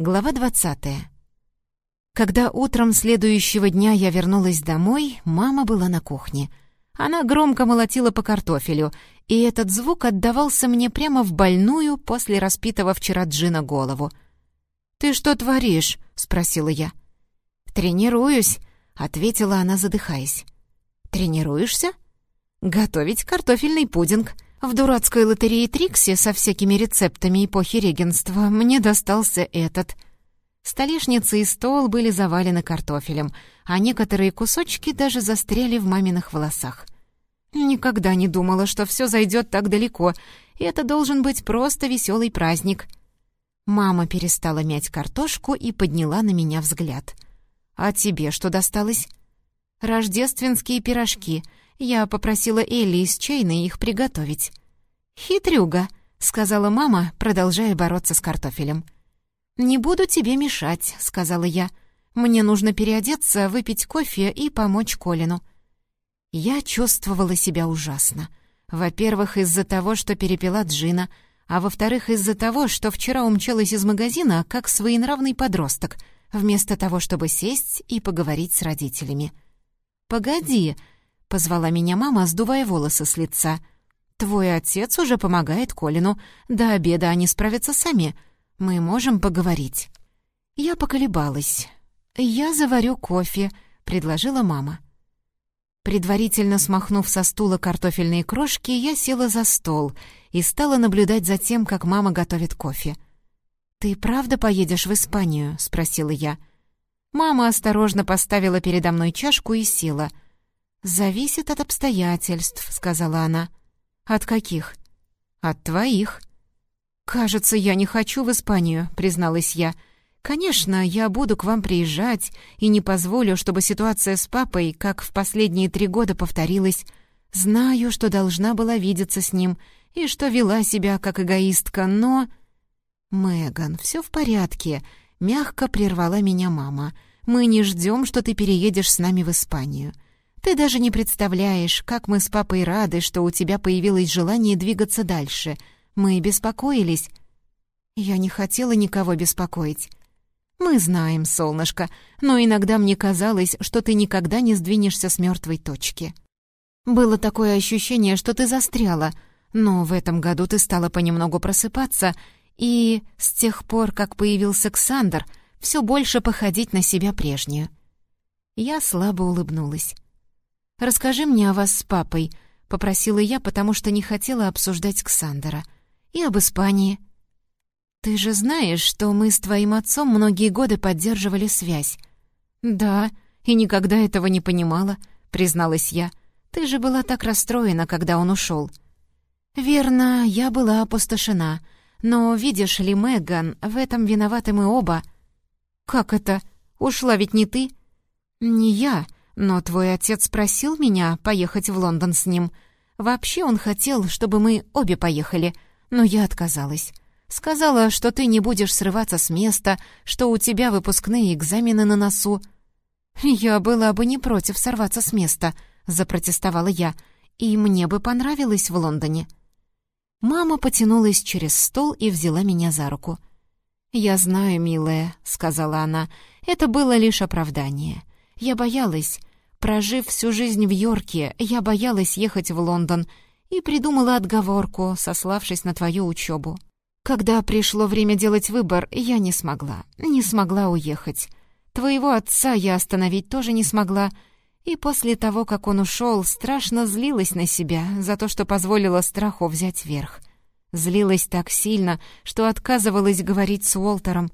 Глава 20. Когда утром следующего дня я вернулась домой, мама была на кухне. Она громко молотила по картофелю, и этот звук отдавался мне прямо в больную после распитого вчера джина голову. «Ты что творишь?» — спросила я. «Тренируюсь», — ответила она, задыхаясь. «Тренируешься?» «Готовить картофельный пудинг», в дурацкой лотерее Трикси со всякими рецептами эпохи регенства мне достался этот. Столешница и стол были завалены картофелем, а некоторые кусочки даже застряли в маминых волосах. Никогда не думала, что все зайдет так далеко, и это должен быть просто веселый праздник. Мама перестала мять картошку и подняла на меня взгляд. «А тебе что досталось?» «Рождественские пирожки», я попросила Элли из чайной их приготовить. «Хитрюга», — сказала мама, продолжая бороться с картофелем. «Не буду тебе мешать», — сказала я. «Мне нужно переодеться, выпить кофе и помочь Колину». Я чувствовала себя ужасно. Во-первых, из-за того, что перепила Джина, а во-вторых, из-за того, что вчера умчалась из магазина, как своенравный подросток, вместо того, чтобы сесть и поговорить с родителями. «Погоди», — позвала меня мама, сдувая волосы с лица. «Твой отец уже помогает Колину. До обеда они справятся сами. Мы можем поговорить». Я поколебалась. «Я заварю кофе», — предложила мама. Предварительно смахнув со стула картофельные крошки, я села за стол и стала наблюдать за тем, как мама готовит кофе. «Ты правда поедешь в Испанию?» — спросила я. Мама осторожно поставила передо мной чашку и села — «Зависит от обстоятельств», — сказала она. «От каких?» «От твоих». «Кажется, я не хочу в Испанию», — призналась я. «Конечно, я буду к вам приезжать и не позволю, чтобы ситуация с папой, как в последние три года, повторилась. Знаю, что должна была видеться с ним и что вела себя как эгоистка, но...» «Меган, все в порядке», — мягко прервала меня мама. «Мы не ждем, что ты переедешь с нами в Испанию. Ты даже не представляешь, как мы с папой рады, что у тебя появилось желание двигаться дальше. Мы беспокоились. Я не хотела никого беспокоить. Мы знаем, солнышко, но иногда мне казалось, что ты никогда не сдвинешься с мертвой точки. Было такое ощущение, что ты застряла, но в этом году ты стала понемногу просыпаться, и с тех пор, как появился Ксандр, все больше походить на себя прежнюю. Я слабо улыбнулась. «Расскажи мне о вас с папой», — попросила я, потому что не хотела обсуждать Ксандера. «И об Испании». «Ты же знаешь, что мы с твоим отцом многие годы поддерживали связь». «Да, и никогда этого не понимала», — призналась я. «Ты же была так расстроена, когда он ушел». «Верно, я была опустошена. Но, видишь ли, Меган, в этом виноваты мы оба». «Как это? Ушла ведь не ты?» «Не я», но твой отец просил меня поехать в Лондон с ним. Вообще он хотел, чтобы мы обе поехали, но я отказалась. Сказала, что ты не будешь срываться с места, что у тебя выпускные экзамены на носу. Я была бы не против сорваться с места, запротестовала я, и мне бы понравилось в Лондоне. Мама потянулась через стол и взяла меня за руку. «Я знаю, милая», — сказала она, — «это было лишь оправдание. Я боялась, Прожив всю жизнь в Йорке, я боялась ехать в Лондон и придумала отговорку, сославшись на твою учебу. Когда пришло время делать выбор, я не смогла, не смогла уехать. Твоего отца я остановить тоже не смогла, и после того, как он ушел, страшно злилась на себя за то, что позволила страху взять верх. Злилась так сильно, что отказывалась говорить с Уолтером.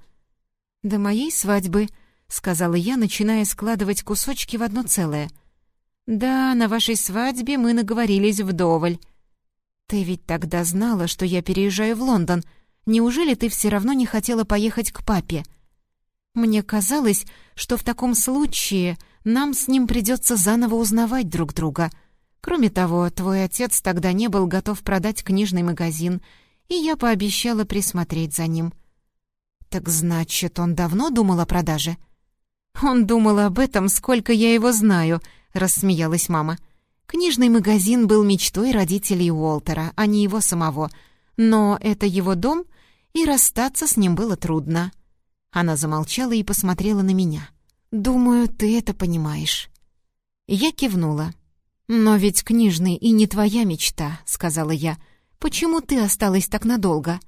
До моей свадьбы —— сказала я, начиная складывать кусочки в одно целое. «Да, на вашей свадьбе мы наговорились вдоволь. Ты ведь тогда знала, что я переезжаю в Лондон. Неужели ты все равно не хотела поехать к папе?» «Мне казалось, что в таком случае нам с ним придется заново узнавать друг друга. Кроме того, твой отец тогда не был готов продать книжный магазин, и я пообещала присмотреть за ним». «Так значит, он давно думал о продаже?» «Он думал об этом, сколько я его знаю», — рассмеялась мама. «Книжный магазин был мечтой родителей Уолтера, а не его самого. Но это его дом, и расстаться с ним было трудно». Она замолчала и посмотрела на меня. «Думаю, ты это понимаешь». Я кивнула. «Но ведь книжный и не твоя мечта», — сказала я. «Почему ты осталась так надолго?»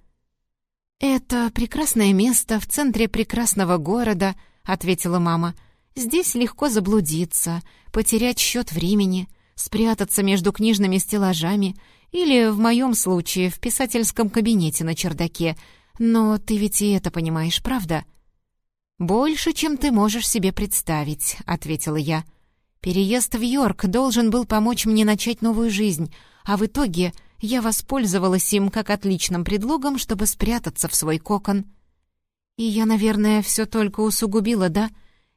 «Это прекрасное место в центре прекрасного города», — ответила мама. «Здесь легко заблудиться, потерять счет времени, спрятаться между книжными стеллажами или, в моем случае, в писательском кабинете на чердаке. Но ты ведь и это понимаешь, правда?» «Больше, чем ты можешь себе представить», — ответила я. «Переезд в Йорк должен был помочь мне начать новую жизнь, а в итоге я воспользовалась им как отличным предлогом, чтобы спрятаться в свой кокон. И я, наверное, все только усугубила, да?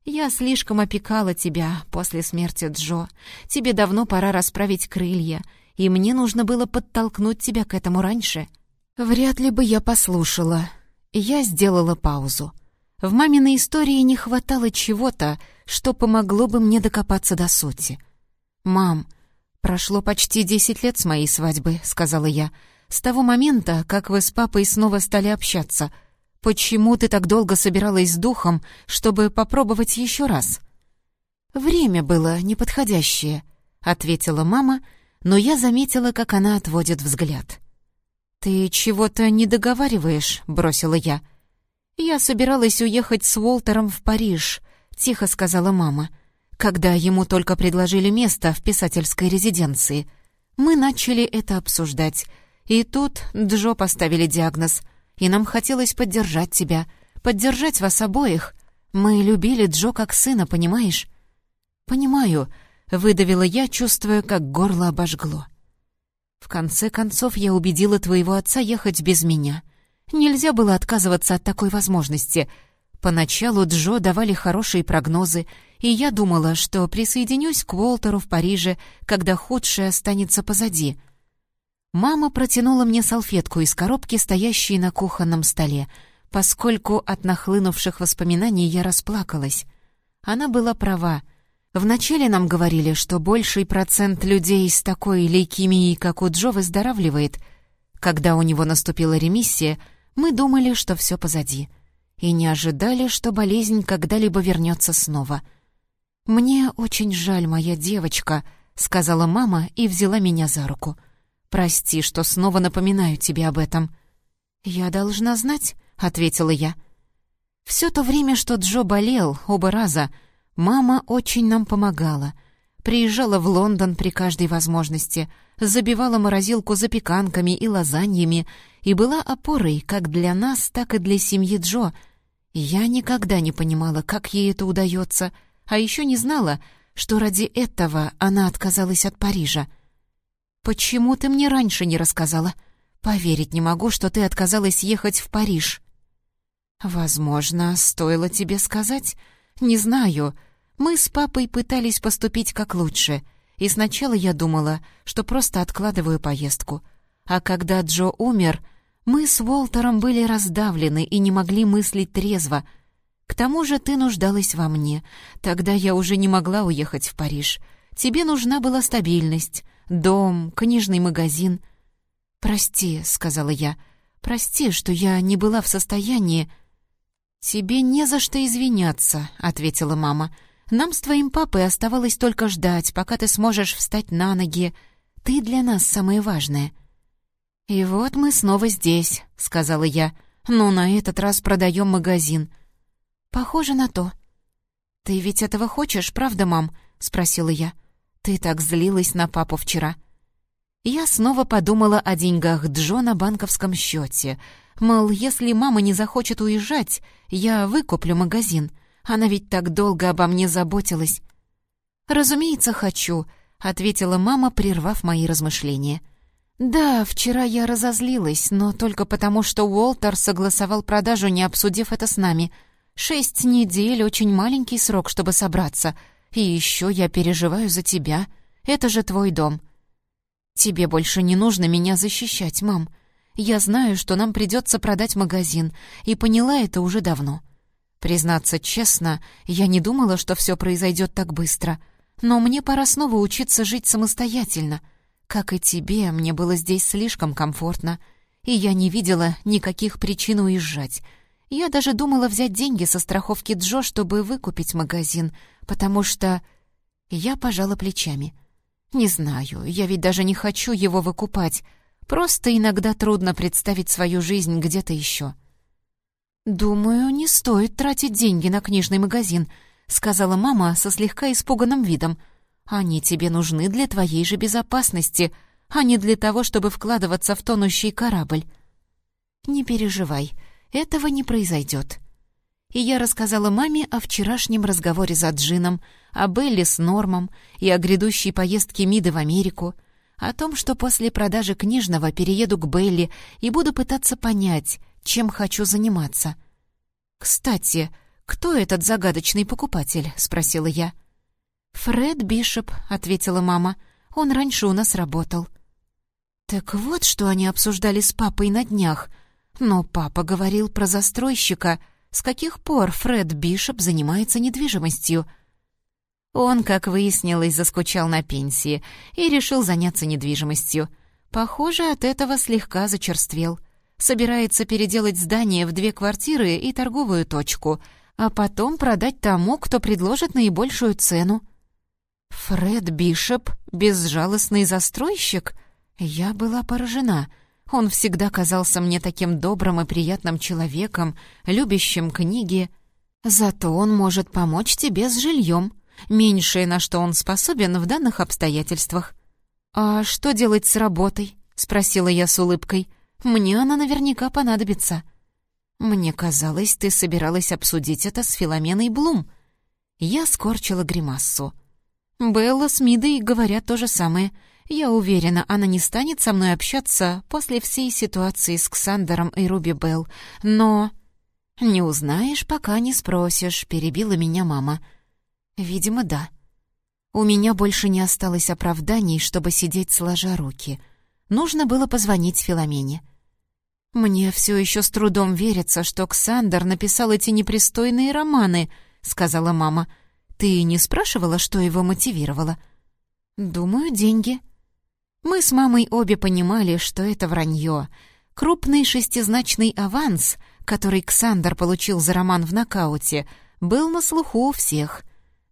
Я слишком опекала тебя после смерти Джо. Тебе давно пора расправить крылья, и мне нужно было подтолкнуть тебя к этому раньше. Вряд ли бы я послушала. Я сделала паузу. В маминой истории не хватало чего-то, что помогло бы мне докопаться до сути. «Мам, прошло почти десять лет с моей свадьбы», — сказала я. «С того момента, как вы с папой снова стали общаться. Почему ты так долго собиралась с духом, чтобы попробовать еще раз?» «Время было неподходящее», — ответила мама, но я заметила, как она отводит взгляд. «Ты чего-то не договариваешь», — бросила я. «Я...» «Я собиралась уехать с Уолтером в Париж», — тихо сказала мама, когда ему только предложили место в писательской резиденции. Мы начали это обсуждать. И тут Джо поставили диагноз. И нам хотелось поддержать тебя, поддержать вас обоих. Мы любили Джо как сына, понимаешь? «Понимаю», — выдавила я, чувствуя, как горло обожгло. «В конце концов, я убедила твоего отца ехать без меня. Нельзя было отказываться от такой возможности. Поначалу Джо давали хорошие прогнозы, и я думала, что присоединюсь к Уолтеру в Париже, когда худшее останется позади. Мама протянула мне салфетку из коробки, стоящей на кухонном столе, поскольку от нахлынувших воспоминаний я расплакалась. Она была права. Вначале нам говорили, что больший процент людей с такой лейкемией, как у Джо, выздоравливает. Когда у него наступила ремиссия — мы думали, что все позади, и не ожидали, что болезнь когда-либо вернется снова. «Мне очень жаль, моя девочка», — сказала мама и взяла меня за руку. «Прости, что снова напоминаю тебе об этом». «Я должна знать», — ответила я. Все то время, что Джо болел, оба раза, мама очень нам помогала. Приезжала в Лондон при каждой возможности, забивала морозилку запеканками и лазаньями и была опорой как для нас, так и для семьи Джо. Я никогда не понимала, как ей это удается, а еще не знала, что ради этого она отказалась от Парижа. «Почему ты мне раньше не рассказала? Поверить не могу, что ты отказалась ехать в Париж». «Возможно, стоило тебе сказать. Не знаю. Мы с папой пытались поступить как лучше, и сначала я думала, что просто откладываю поездку — а когда Джо умер, мы с Уолтером были раздавлены и не могли мыслить трезво. К тому же ты нуждалась во мне. Тогда я уже не могла уехать в Париж. Тебе нужна была стабильность, дом, книжный магазин. «Прости», — сказала я, — «прости, что я не была в состоянии...» «Тебе не за что извиняться», — ответила мама. «Нам с твоим папой оставалось только ждать, пока ты сможешь встать на ноги. Ты для нас самое важное». «И вот мы снова здесь», — сказала я. «Но на этот раз продаем магазин». «Похоже на то». «Ты ведь этого хочешь, правда, мам?» — спросила я. «Ты так злилась на папу вчера». Я снова подумала о деньгах Джо на банковском счете. Мол, если мама не захочет уезжать, я выкуплю магазин. Она ведь так долго обо мне заботилась. «Разумеется, хочу», — ответила мама, прервав мои размышления. «Да, вчера я разозлилась, но только потому, что Уолтер согласовал продажу, не обсудив это с нами. Шесть недель — очень маленький срок, чтобы собраться. И еще я переживаю за тебя. Это же твой дом». «Тебе больше не нужно меня защищать, мам. Я знаю, что нам придется продать магазин, и поняла это уже давно. Признаться честно, я не думала, что все произойдет так быстро. Но мне пора снова учиться жить самостоятельно». Как и тебе, мне было здесь слишком комфортно, и я не видела никаких причин уезжать. Я даже думала взять деньги со страховки Джо, чтобы выкупить магазин, потому что... Я пожала плечами. Не знаю, я ведь даже не хочу его выкупать. Просто иногда трудно представить свою жизнь где-то еще. «Думаю, не стоит тратить деньги на книжный магазин», — сказала мама со слегка испуганным видом. «Они тебе нужны для твоей же безопасности, а не для того, чтобы вкладываться в тонущий корабль». «Не переживай, этого не произойдет». И я рассказала маме о вчерашнем разговоре за Джином, о Белли с Нормом и о грядущей поездке Миды в Америку, о том, что после продажи книжного перееду к Белли и буду пытаться понять, чем хочу заниматься. «Кстати, кто этот загадочный покупатель?» — спросила я. «Фред Бишоп», — ответила мама. «Он раньше у нас работал». «Так вот, что они обсуждали с папой на днях. Но папа говорил про застройщика. С каких пор Фред Бишоп занимается недвижимостью?» Он, как выяснилось, заскучал на пенсии и решил заняться недвижимостью. Похоже, от этого слегка зачерствел собирается переделать здание в две квартиры и торговую точку, а потом продать тому, кто предложит наибольшую цену. Фред Бишоп — безжалостный застройщик? Я была поражена. Он всегда казался мне таким добрым и приятным человеком, любящим книги. Зато он может помочь тебе с жильем. Меньшее, на что он способен в данных обстоятельствах. «А что делать с работой?» — спросила я с улыбкой. Мне она наверняка понадобится. Мне казалось, ты собиралась обсудить это с Филоменой Блум. Я скорчила гримассу. Белла с Мидой говорят то же самое. Я уверена, она не станет со мной общаться после всей ситуации с Ксандером и Руби Белл. Но... «Не узнаешь, пока не спросишь», — перебила меня мама. «Видимо, да». У меня больше не осталось оправданий, чтобы сидеть сложа руки. Нужно было позвонить Филомене. «Мне все еще с трудом верится, что Ксандер написал эти непристойные романы», — сказала мама. «Ты не спрашивала, что его мотивировало?» «Думаю, деньги». Мы с мамой обе понимали, что это вранье. Крупный шестизначный аванс, который Ксандер получил за роман в нокауте, был на слуху у всех.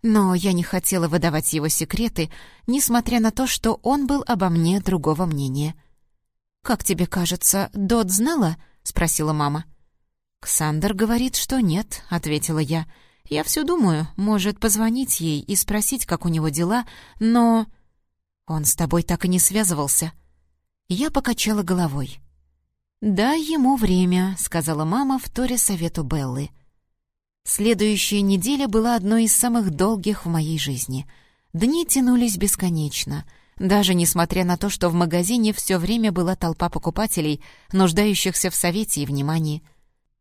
Но я не хотела выдавать его секреты, несмотря на то, что он был обо мне другого мнения. «Как тебе кажется, Дот знала?» — спросила мама. «Ксандер говорит, что нет», — ответила я. «Я все думаю, может, позвонить ей и спросить, как у него дела, но...» «Он с тобой так и не связывался?» Я покачала головой. «Дай ему время», — сказала мама в торе совету Беллы. Следующая неделя была одной из самых долгих в моей жизни. Дни тянулись бесконечно — даже несмотря на то, что в магазине все время была толпа покупателей, нуждающихся в совете и внимании.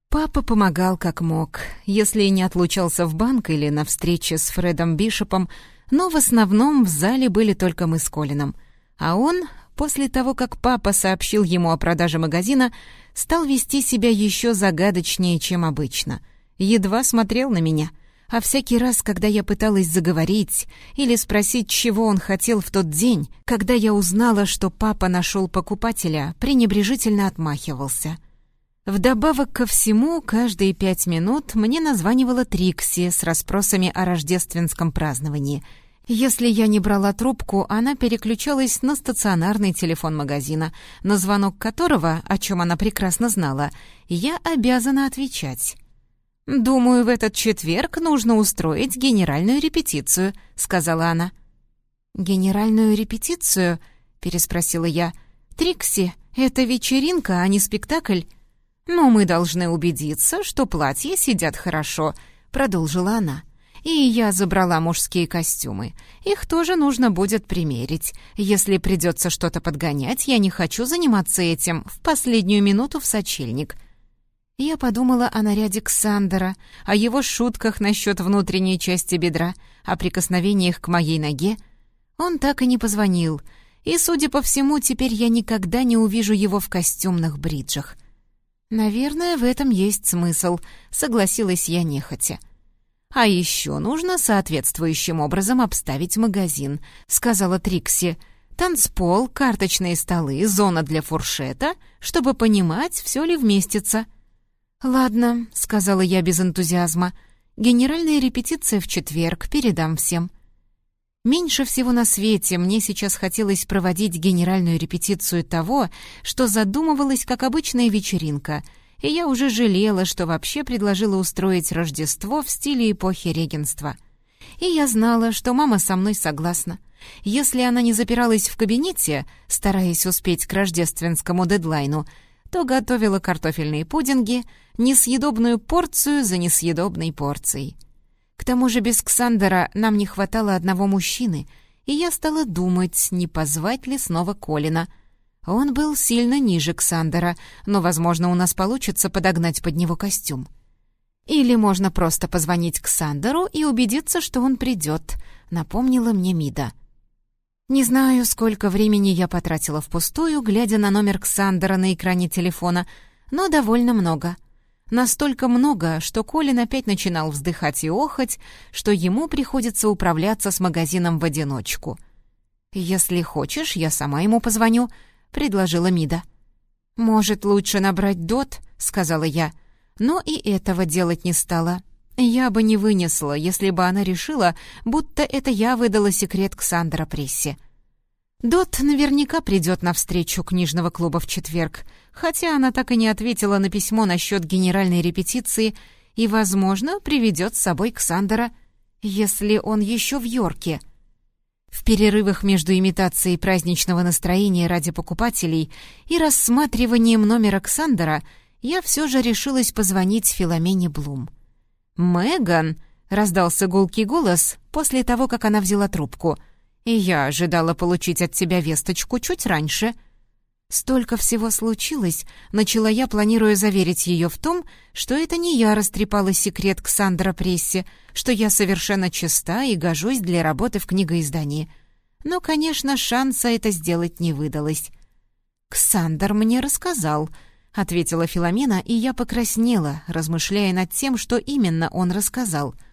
Папа помогал как мог, если не отлучался в банк или на встрече с Фредом Бишопом, но в основном в зале были только мы с Колином. А он, после того, как папа сообщил ему о продаже магазина, стал вести себя еще загадочнее, чем обычно. Едва смотрел на меня — а всякий раз, когда я пыталась заговорить или спросить, чего он хотел в тот день, когда я узнала, что папа нашел покупателя, пренебрежительно отмахивался. Вдобавок ко всему, каждые пять минут мне названивала Трикси с расспросами о рождественском праздновании. Если я не брала трубку, она переключалась на стационарный телефон магазина, на звонок которого, о чем она прекрасно знала, я обязана отвечать. «Думаю, в этот четверг нужно устроить генеральную репетицию», — сказала она. «Генеральную репетицию?» — переспросила я. «Трикси, это вечеринка, а не спектакль?» «Но мы должны убедиться, что платья сидят хорошо», — продолжила она. «И я забрала мужские костюмы. Их тоже нужно будет примерить. Если придется что-то подгонять, я не хочу заниматься этим в последнюю минуту в сочельник. Я подумала о наряде Ксандера, о его шутках насчет внутренней части бедра, о прикосновениях к моей ноге. Он так и не позвонил, и, судя по всему, теперь я никогда не увижу его в костюмных бриджах. «Наверное, в этом есть смысл», — согласилась я нехотя. «А еще нужно соответствующим образом обставить магазин», — сказала Трикси. «Танцпол, карточные столы, зона для фуршета, чтобы понимать, все ли вместится». «Ладно», — сказала я без энтузиазма. «Генеральная репетиция в четверг, передам всем». Меньше всего на свете мне сейчас хотелось проводить генеральную репетицию того, что задумывалось как обычная вечеринка, и я уже жалела, что вообще предложила устроить Рождество в стиле эпохи регенства. И я знала, что мама со мной согласна. Если она не запиралась в кабинете, стараясь успеть к рождественскому дедлайну, то готовила картофельные пудинги, несъедобную порцию за несъедобной порцией. К тому же без Ксандера нам не хватало одного мужчины, и я стала думать, не позвать ли снова Колина. Он был сильно ниже Ксандера, но, возможно, у нас получится подогнать под него костюм. Или можно просто позвонить Ксандеру и убедиться, что он придет, напомнила мне Мида. Не знаю, сколько времени я потратила впустую, глядя на номер Ксандера на экране телефона, но довольно много — Настолько много, что Колин опять начинал вздыхать и охать, что ему приходится управляться с магазином в одиночку. «Если хочешь, я сама ему позвоню», — предложила Мида. «Может, лучше набрать Дот?» — сказала я. Но и этого делать не стала. Я бы не вынесла, если бы она решила, будто это я выдала секрет Ксандра прессе. Дот наверняка придет на встречу книжного клуба в четверг, хотя она так и не ответила на письмо насчет генеральной репетиции и, возможно, приведет с собой Ксандера, если он еще в Йорке. В перерывах между имитацией праздничного настроения ради покупателей и рассматриванием номера Ксандера я все же решилась позвонить Филомене Блум. «Меган!» — раздался гулкий голос после того, как она взяла трубку — и я ожидала получить от тебя весточку чуть раньше. Столько всего случилось, начала я, планируя заверить ее в том, что это не я растрепала секрет Ксандра Прессе, что я совершенно чиста и гожусь для работы в книгоиздании. Но, конечно, шанса это сделать не выдалось. «Ксандр мне рассказал», — ответила Филомена, и я покраснела, размышляя над тем, что именно он рассказал —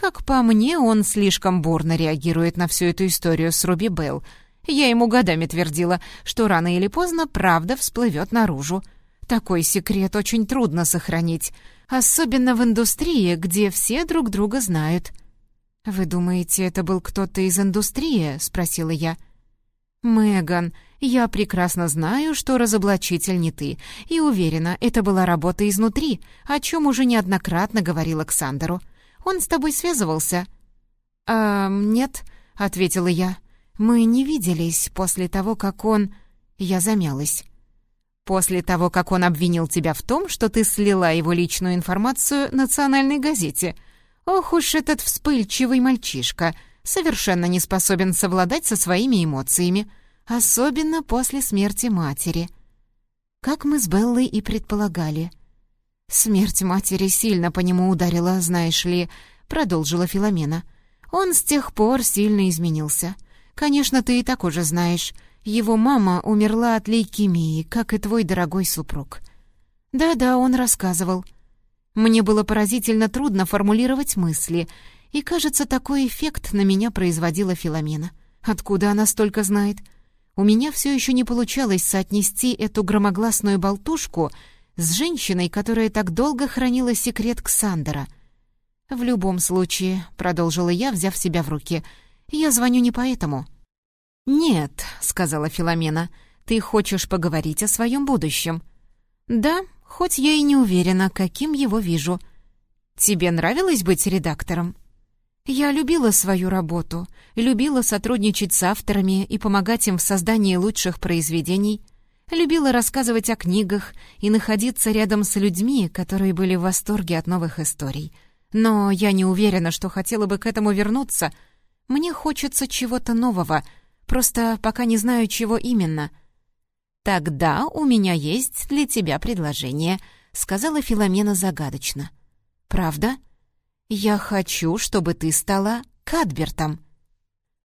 как по мне, он слишком бурно реагирует на всю эту историю с Руби Белл. Я ему годами твердила, что рано или поздно правда всплывет наружу. Такой секрет очень трудно сохранить, особенно в индустрии, где все друг друга знают. «Вы думаете, это был кто-то из индустрии?» — спросила я. «Меган, я прекрасно знаю, что разоблачитель не ты, и уверена, это была работа изнутри, о чем уже неоднократно говорил Александру. Он с тобой связывался?» «А, нет», — ответила я. «Мы не виделись после того, как он...» Я замялась. «После того, как он обвинил тебя в том, что ты слила его личную информацию национальной газете. Ох уж этот вспыльчивый мальчишка, совершенно не способен совладать со своими эмоциями, особенно после смерти матери». Как мы с Беллой и предполагали — «Смерть матери сильно по нему ударила, знаешь ли», — продолжила Филомена. «Он с тех пор сильно изменился. Конечно, ты и так уже знаешь. Его мама умерла от лейкемии, как и твой дорогой супруг». «Да-да, он рассказывал». Мне было поразительно трудно формулировать мысли, и, кажется, такой эффект на меня производила Филомена. Откуда она столько знает? У меня все еще не получалось соотнести эту громогласную болтушку — с женщиной, которая так долго хранила секрет Ксандера. «В любом случае», — продолжила я, взяв себя в руки, — «я звоню не поэтому». «Нет», — сказала Филомена, — «ты хочешь поговорить о своем будущем». «Да, хоть я и не уверена, каким его вижу». «Тебе нравилось быть редактором?» Я любила свою работу, любила сотрудничать с авторами и помогать им в создании лучших произведений. Любила рассказывать о книгах и находиться рядом с людьми, которые были в восторге от новых историй. Но я не уверена, что хотела бы к этому вернуться. Мне хочется чего-то нового, просто пока не знаю, чего именно. «Тогда у меня есть для тебя предложение», — сказала Филомена загадочно. «Правда? Я хочу, чтобы ты стала Кадбертом».